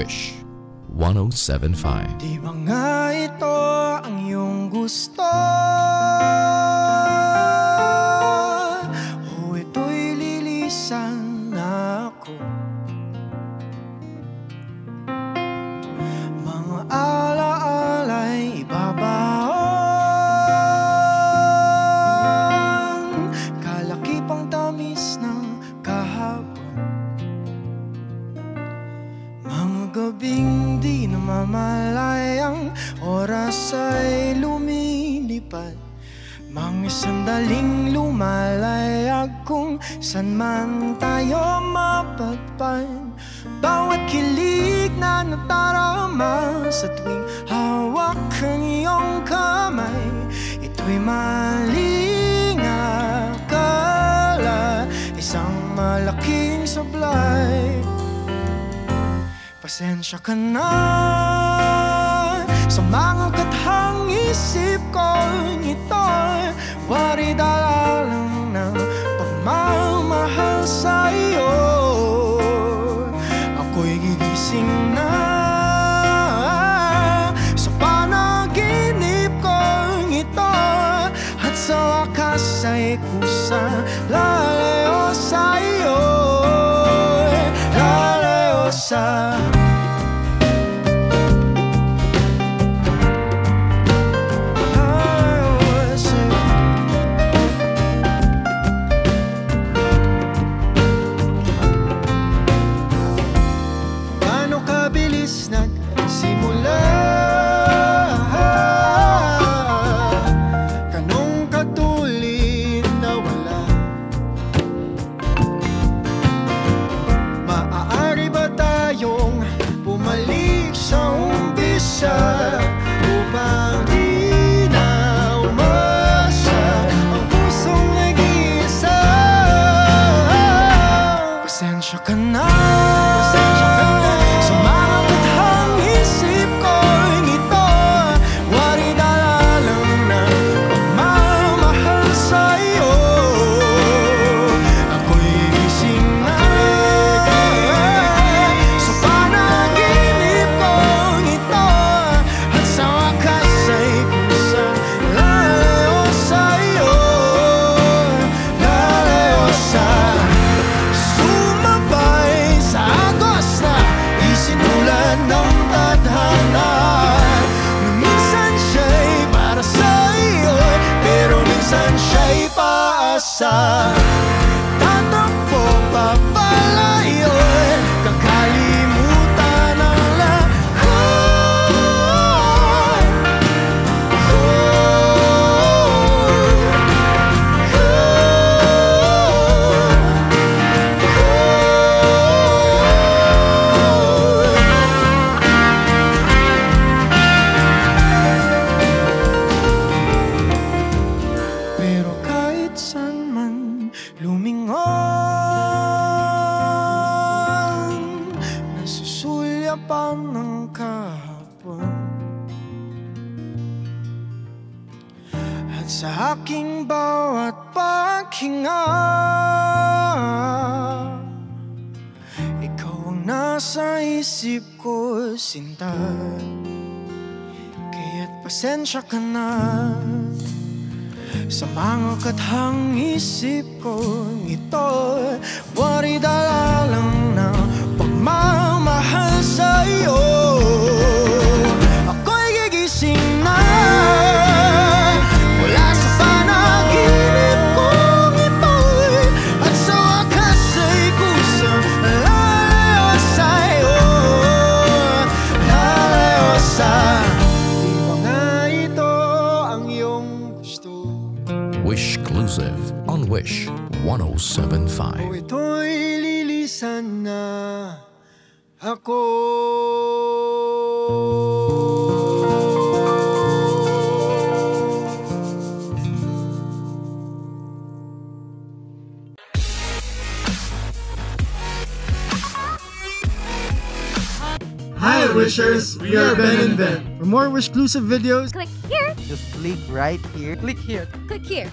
Wish 1075. Di ba nga ito ang iyong gusto? Mga sandaling lumalayag Kung san man tayo mapadpad Bawat kilig na natarama Sa tuwing hawak ang iyong kamay Ito'y maling akala Isang malaking sablay. Pasensya ka na Sa mga Ako'y gigising na. Sa panaginip ko ito At sa wakas ay kusa. Lalayo sa iyo Lalayo sa Lalayo passar. Lumingon Nasusulyapan ng kahapon. At sa aking bawat paghinga Ikaw ang nasa isip ko, sinta. Kaya't pasensya ka na sa mga kathang isip ko 1075. ito'y lilisan na ako Hi Wishers, we are Ben and Ben. For more Wish exclusive videos, Click here. Just click right here. click here. Click here.